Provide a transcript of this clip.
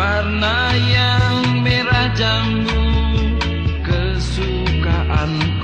warna yang merah jambu kesukaan